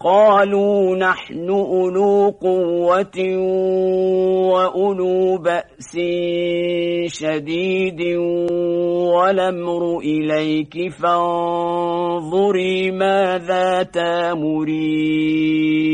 قالوا نحن أولو قوة وأولو بأس شديد ولمر إليك فانظري ماذا تأمرين.